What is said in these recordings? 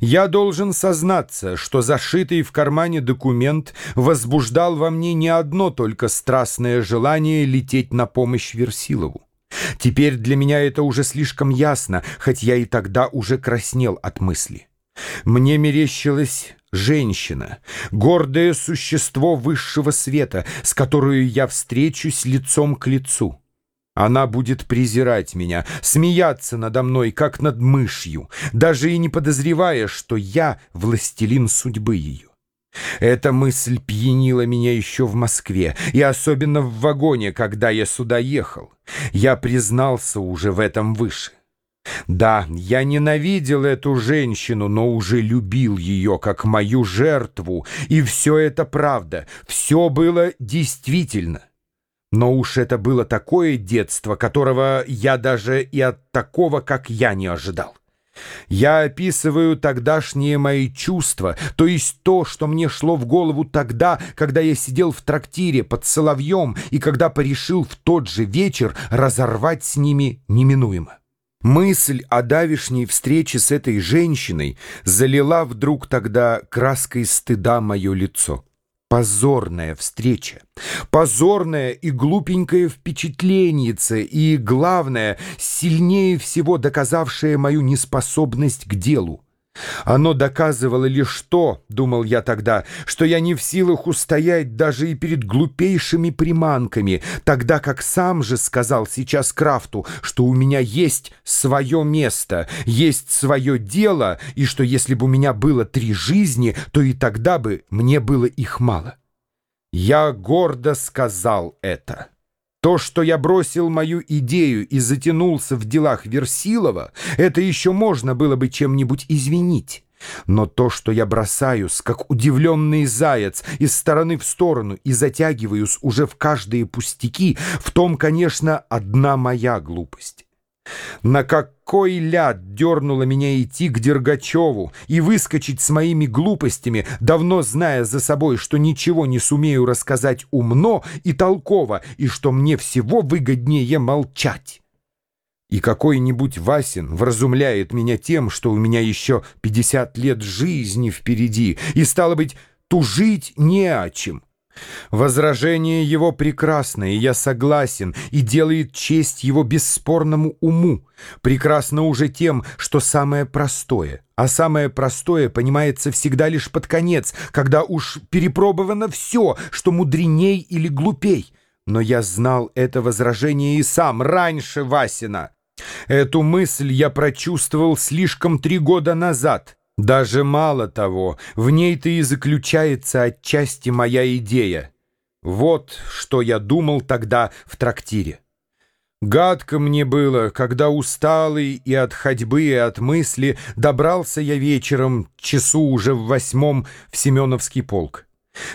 Я должен сознаться, что зашитый в кармане документ возбуждал во мне не одно только страстное желание лететь на помощь Версилову. Теперь для меня это уже слишком ясно, хоть я и тогда уже краснел от мысли. Мне мерещилась женщина, гордое существо высшего света, с которой я встречусь лицом к лицу. Она будет презирать меня, смеяться надо мной, как над мышью, даже и не подозревая, что я властелин судьбы ее. Эта мысль пьянила меня еще в Москве, и особенно в вагоне, когда я сюда ехал. Я признался уже в этом выше. Да, я ненавидел эту женщину, но уже любил ее как мою жертву, и все это правда, все было действительно. Но уж это было такое детство, которого я даже и от такого, как я, не ожидал. Я описываю тогдашние мои чувства, то есть то, что мне шло в голову тогда, когда я сидел в трактире под соловьем и когда порешил в тот же вечер разорвать с ними неминуемо. Мысль о давишней встрече с этой женщиной залила вдруг тогда краской стыда мое лицо. Позорная встреча, позорная и глупенькая впечатленица, и, главное, сильнее всего доказавшая мою неспособность к делу. Оно доказывало лишь то, думал я тогда, что я не в силах устоять даже и перед глупейшими приманками, тогда как сам же сказал сейчас Крафту, что у меня есть свое место, есть свое дело, и что если бы у меня было три жизни, то и тогда бы мне было их мало. Я гордо сказал это. То, что я бросил мою идею и затянулся в делах Версилова, это еще можно было бы чем-нибудь извинить. Но то, что я бросаюсь, как удивленный заяц, из стороны в сторону и затягиваюсь уже в каждые пустяки, в том, конечно, одна моя глупость. На какой ляд дернуло меня идти к Дергачеву и выскочить с моими глупостями, давно зная за собой, что ничего не сумею рассказать умно и толково, и что мне всего выгоднее молчать? И какой-нибудь Васин вразумляет меня тем, что у меня еще 50 лет жизни впереди, и, стало быть, тужить не о чем. Возражение его прекрасно, и я согласен, и делает честь его бесспорному уму. Прекрасно уже тем, что самое простое. А самое простое понимается всегда лишь под конец, когда уж перепробовано все, что мудреней или глупей. Но я знал это возражение и сам, раньше Васина. Эту мысль я прочувствовал слишком три года назад. Даже мало того, в ней-то и заключается отчасти моя идея. Вот что я думал тогда в трактире. Гадко мне было, когда усталый и от ходьбы, и от мысли добрался я вечером, часу уже в восьмом, в Семеновский полк.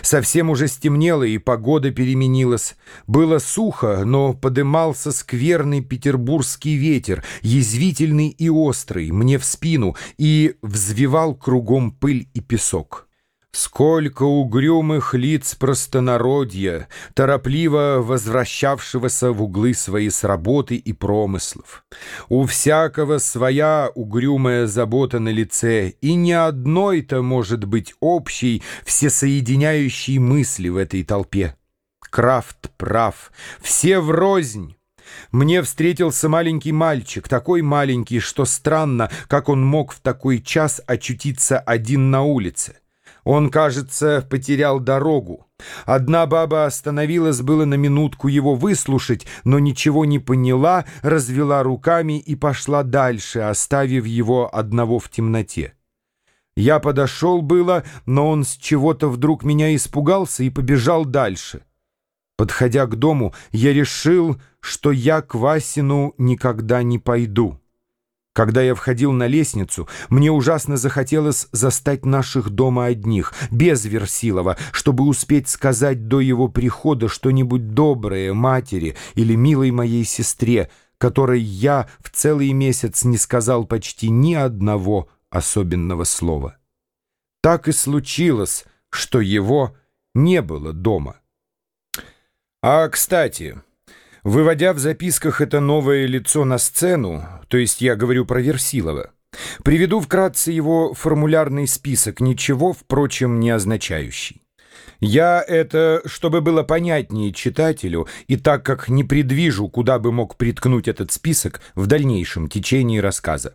Совсем уже стемнело, и погода переменилась. Было сухо, но подымался скверный петербургский ветер, язвительный и острый, мне в спину, и взвивал кругом пыль и песок. Сколько угрюмых лиц простонародья, торопливо возвращавшегося в углы свои с работы и промыслов. У всякого своя угрюмая забота на лице, и ни одной-то может быть общей, всесоединяющей мысли в этой толпе. Крафт прав, все врознь. Мне встретился маленький мальчик, такой маленький, что странно, как он мог в такой час очутиться один на улице. Он, кажется, потерял дорогу. Одна баба остановилась было на минутку его выслушать, но ничего не поняла, развела руками и пошла дальше, оставив его одного в темноте. Я подошел было, но он с чего-то вдруг меня испугался и побежал дальше. Подходя к дому, я решил, что я к Васину никогда не пойду. Когда я входил на лестницу, мне ужасно захотелось застать наших дома одних, без Версилова, чтобы успеть сказать до его прихода что-нибудь доброе матери или милой моей сестре, которой я в целый месяц не сказал почти ни одного особенного слова. Так и случилось, что его не было дома. А, кстати... Выводя в записках это новое лицо на сцену, то есть я говорю про Версилова, Приведу вкратце его формулярный список, ничего, впрочем, не означающий. Я это, чтобы было понятнее читателю, и так как не предвижу, куда бы мог приткнуть этот список в дальнейшем течении рассказа.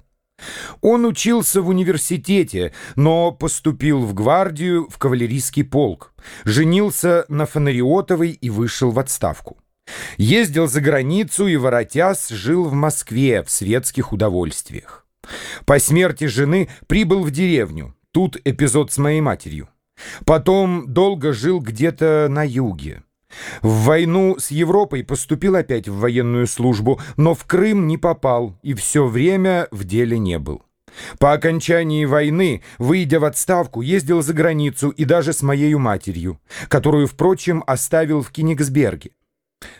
Он учился в университете, но поступил в гвардию в кавалерийский полк, женился на Фонариотовой и вышел в отставку. Ездил за границу и, воротясь, жил в Москве в светских удовольствиях. По смерти жены прибыл в деревню. Тут эпизод с моей матерью. Потом долго жил где-то на юге. В войну с Европой поступил опять в военную службу, но в Крым не попал и все время в деле не был. По окончании войны, выйдя в отставку, ездил за границу и даже с моей матерью, которую, впрочем, оставил в Кенигсберге.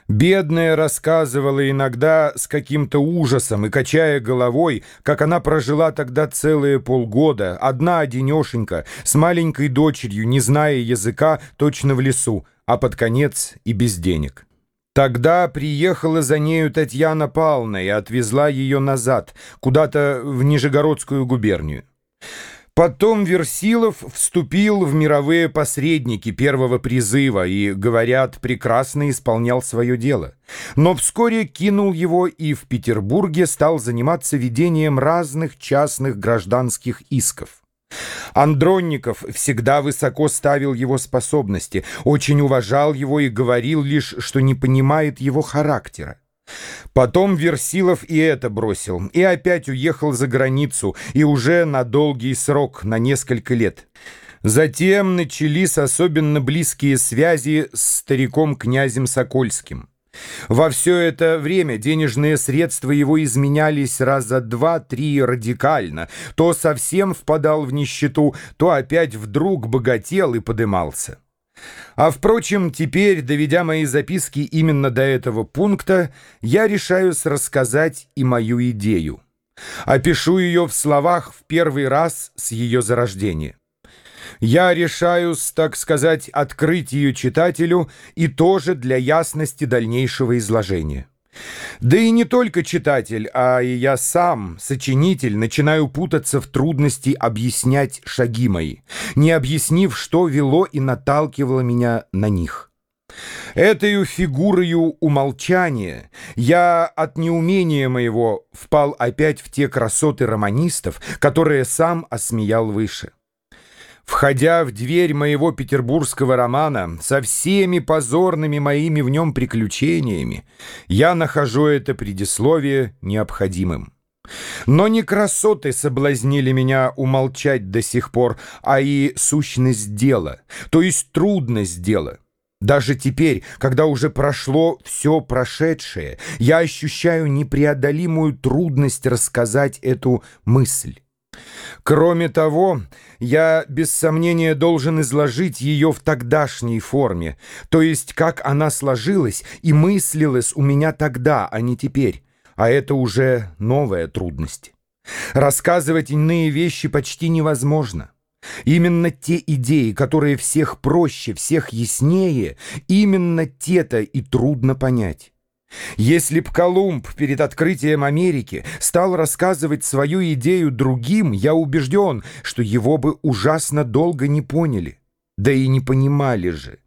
Бедная рассказывала иногда с каким-то ужасом и качая головой, как она прожила тогда целые полгода, одна одинешенька, с маленькой дочерью, не зная языка, точно в лесу, а под конец и без денег. Тогда приехала за нею Татьяна Павловна и отвезла ее назад, куда-то в Нижегородскую губернию. Потом Версилов вступил в мировые посредники первого призыва и, говорят, прекрасно исполнял свое дело. Но вскоре кинул его и в Петербурге стал заниматься ведением разных частных гражданских исков. Андронников всегда высоко ставил его способности, очень уважал его и говорил лишь, что не понимает его характера. Потом Версилов и это бросил, и опять уехал за границу, и уже на долгий срок, на несколько лет. Затем начались особенно близкие связи с стариком князем Сокольским. Во все это время денежные средства его изменялись раза два-три радикально. То совсем впадал в нищету, то опять вдруг богател и подымался. А впрочем, теперь, доведя мои записки именно до этого пункта, я решаюсь рассказать и мою идею. Опишу ее в словах в первый раз с ее зарождения. Я решаюсь, так сказать, открыть ее читателю и тоже для ясности дальнейшего изложения. Да и не только читатель, а и я сам, сочинитель, начинаю путаться в трудности объяснять шаги мои, не объяснив, что вело и наталкивало меня на них. Этою фигурою умолчания я от неумения моего впал опять в те красоты романистов, которые сам осмеял выше. Входя в дверь моего петербургского романа со всеми позорными моими в нем приключениями, я нахожу это предисловие необходимым. Но не красоты соблазнили меня умолчать до сих пор, а и сущность дела, то есть трудность дела. Даже теперь, когда уже прошло все прошедшее, я ощущаю непреодолимую трудность рассказать эту мысль. Кроме того, я без сомнения должен изложить ее в тогдашней форме, то есть как она сложилась и мыслилась у меня тогда, а не теперь, а это уже новая трудность. Рассказывать иные вещи почти невозможно. Именно те идеи, которые всех проще, всех яснее, именно те-то и трудно понять. Если б Колумб перед открытием Америки стал рассказывать свою идею другим, я убежден, что его бы ужасно долго не поняли. Да и не понимали же.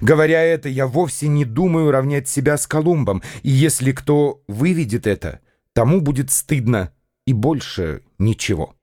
Говоря это, я вовсе не думаю равнять себя с Колумбом, и если кто выведет это, тому будет стыдно и больше ничего.